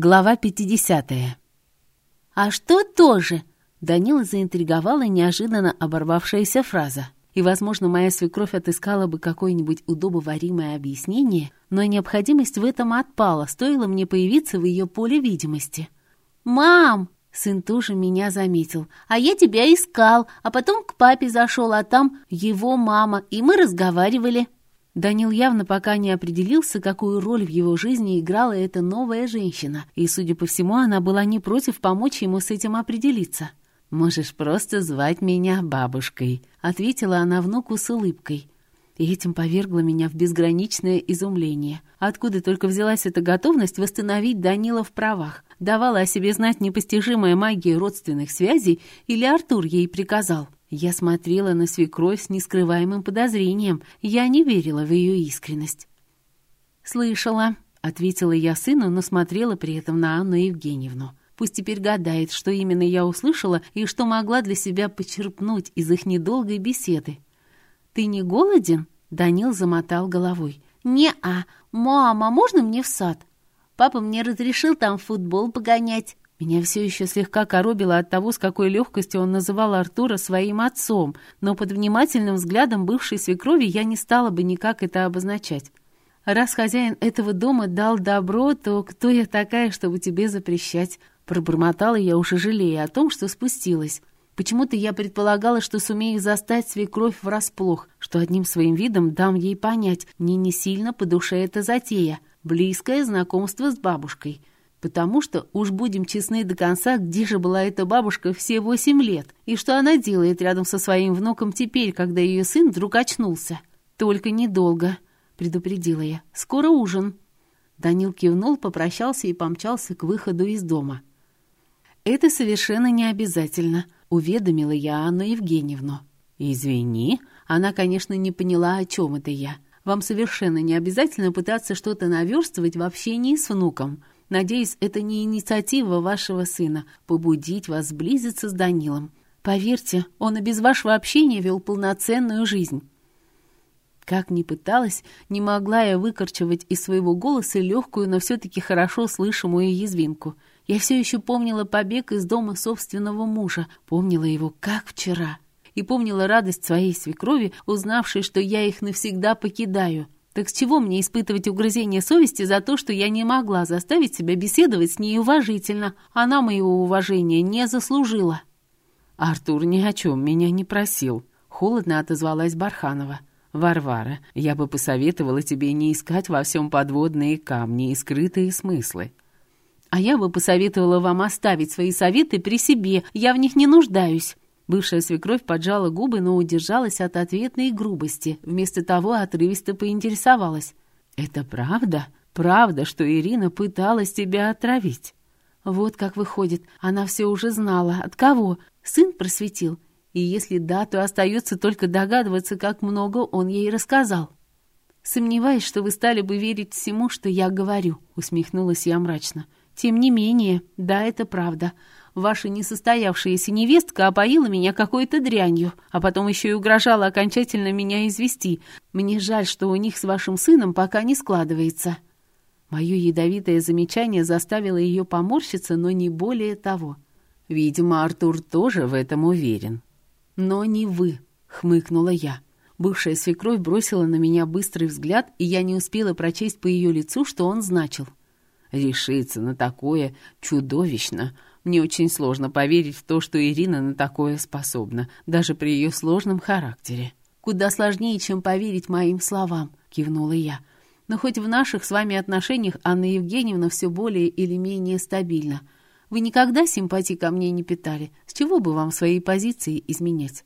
Глава 50. «А что тоже?» Данила заинтриговала неожиданно оборвавшаяся фраза. И, возможно, моя свекровь отыскала бы какое-нибудь удобоваримое объяснение, но необходимость в этом отпала, стоило мне появиться в ее поле видимости. «Мам!» Сын тоже меня заметил. «А я тебя искал, а потом к папе зашел, а там его мама, и мы разговаривали». Данил явно пока не определился, какую роль в его жизни играла эта новая женщина, и, судя по всему, она была не против помочь ему с этим определиться. «Можешь просто звать меня бабушкой», — ответила она внуку с улыбкой. И этим повергла меня в безграничное изумление. Откуда только взялась эта готовность восстановить Данила в правах? Давала о себе знать непостижимая магия родственных связей или Артур ей приказал? Я смотрела на свекровь с нескрываемым подозрением. Я не верила в ее искренность. «Слышала», — ответила я сыну, но смотрела при этом на Анну Евгеньевну. Пусть теперь гадает, что именно я услышала и что могла для себя почерпнуть из их недолгой беседы. «Ты не голоден?» — Данил замотал головой. «Не-а, мама, можно мне в сад? Папа мне разрешил там футбол погонять». Меня все еще слегка коробило от того, с какой легкостью он называл Артура своим отцом, но под внимательным взглядом бывшей свекрови я не стала бы никак это обозначать. Раз хозяин этого дома дал добро, то кто я такая, чтобы тебе запрещать? Пробормотала я, уже жалея о том, что спустилась. Почему-то я предполагала, что сумею застать свекровь врасплох, что одним своим видом дам ей понять, мне не сильно по душе эта затея, близкое знакомство с бабушкой — Потому что, уж будем честны до конца, где же была эта бабушка все восемь лет, и что она делает рядом со своим внуком теперь, когда ее сын вдруг очнулся. «Только недолго», — предупредила я. «Скоро ужин». Данил кивнул, попрощался и помчался к выходу из дома. «Это совершенно не обязательно», — уведомила я Анну Евгеньевну. «Извини». Она, конечно, не поняла, о чем это я. «Вам совершенно не обязательно пытаться что-то наверстывать в общении с внуком». Надеюсь, это не инициатива вашего сына побудить вас сблизиться с Данилом. Поверьте, он и без вашего общения вел полноценную жизнь. Как ни пыталась, не могла я выкорчевать из своего голоса легкую, но все-таки хорошо слышимую язвинку. Я все еще помнила побег из дома собственного мужа, помнила его как вчера. И помнила радость своей свекрови, узнавшей, что я их навсегда покидаю — так с чего мне испытывать угрызение совести за то, что я не могла заставить себя беседовать с ней уважительно? Она моего уважения не заслужила. Артур ни о чем меня не просил. Холодно отозвалась Барханова. «Варвара, я бы посоветовала тебе не искать во всем подводные камни и скрытые смыслы. А я бы посоветовала вам оставить свои советы при себе, я в них не нуждаюсь. Бывшая свекровь поджала губы, но удержалась от ответной грубости. Вместо того отрывисто поинтересовалась. «Это правда? Правда, что Ирина пыталась тебя отравить?» Вот как выходит, она все уже знала. От кого? Сын просветил. И если да, то остается только догадываться, как много он ей рассказал. «Сомневаюсь, что вы стали бы верить всему, что я говорю», — усмехнулась я мрачно. «Тем не менее, да, это правда. Ваша несостоявшаяся невестка опоила меня какой-то дрянью, а потом еще и угрожала окончательно меня извести. Мне жаль, что у них с вашим сыном пока не складывается». Мое ядовитое замечание заставило ее поморщиться, но не более того. Видимо, Артур тоже в этом уверен. «Но не вы», — хмыкнула я. Бывшая свекровь бросила на меня быстрый взгляд, и я не успела прочесть по ее лицу, что он значил. «Решиться на такое чудовищно мне очень сложно поверить в то, что Ирина на такое способна, даже при ее сложном характере. «Куда сложнее, чем поверить моим словам», — кивнула я. «Но хоть в наших с вами отношениях Анна Евгеньевна все более или менее стабильна. Вы никогда симпатии ко мне не питали. С чего бы вам свои позиции изменять?»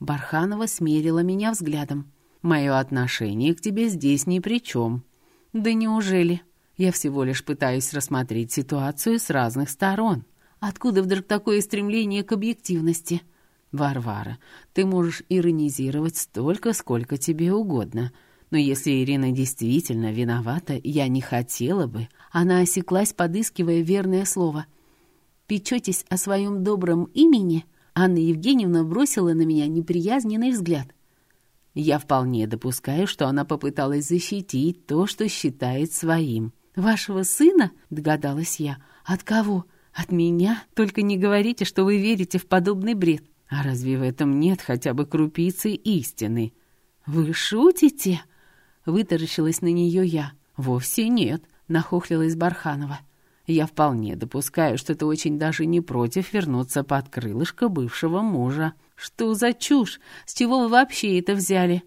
Барханова смерила меня взглядом. «Мое отношение к тебе здесь ни при чем». «Да неужели?» Я всего лишь пытаюсь рассмотреть ситуацию с разных сторон. Откуда вдруг такое стремление к объективности? Варвара, ты можешь иронизировать столько, сколько тебе угодно. Но если Ирина действительно виновата, я не хотела бы. Она осеклась, подыскивая верное слово. «Печетесь о своем добром имени?» Анна Евгеньевна бросила на меня неприязненный взгляд. Я вполне допускаю, что она попыталась защитить то, что считает своим. «Вашего сына?» — догадалась я. «От кого? От меня? Только не говорите, что вы верите в подобный бред. А разве в этом нет хотя бы крупицы истины?» «Вы шутите?» — вытаращилась на нее я. «Вовсе нет», — нахохлилась Барханова. «Я вполне допускаю, что ты очень даже не против вернуться под крылышко бывшего мужа. Что за чушь? С чего вы вообще это взяли?»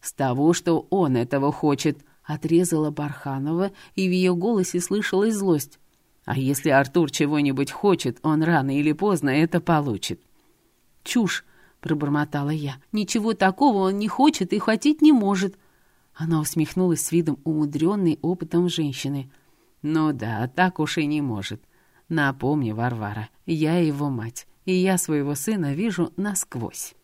«С того, что он этого хочет», Отрезала Барханова, и в ее голосе слышалась злость. «А если Артур чего-нибудь хочет, он рано или поздно это получит». «Чушь!» — пробормотала я. «Ничего такого он не хочет и хотеть не может». Она усмехнулась с видом умудренной опытом женщины. «Ну да, так уж и не может. Напомни, Варвара, я его мать, и я своего сына вижу насквозь».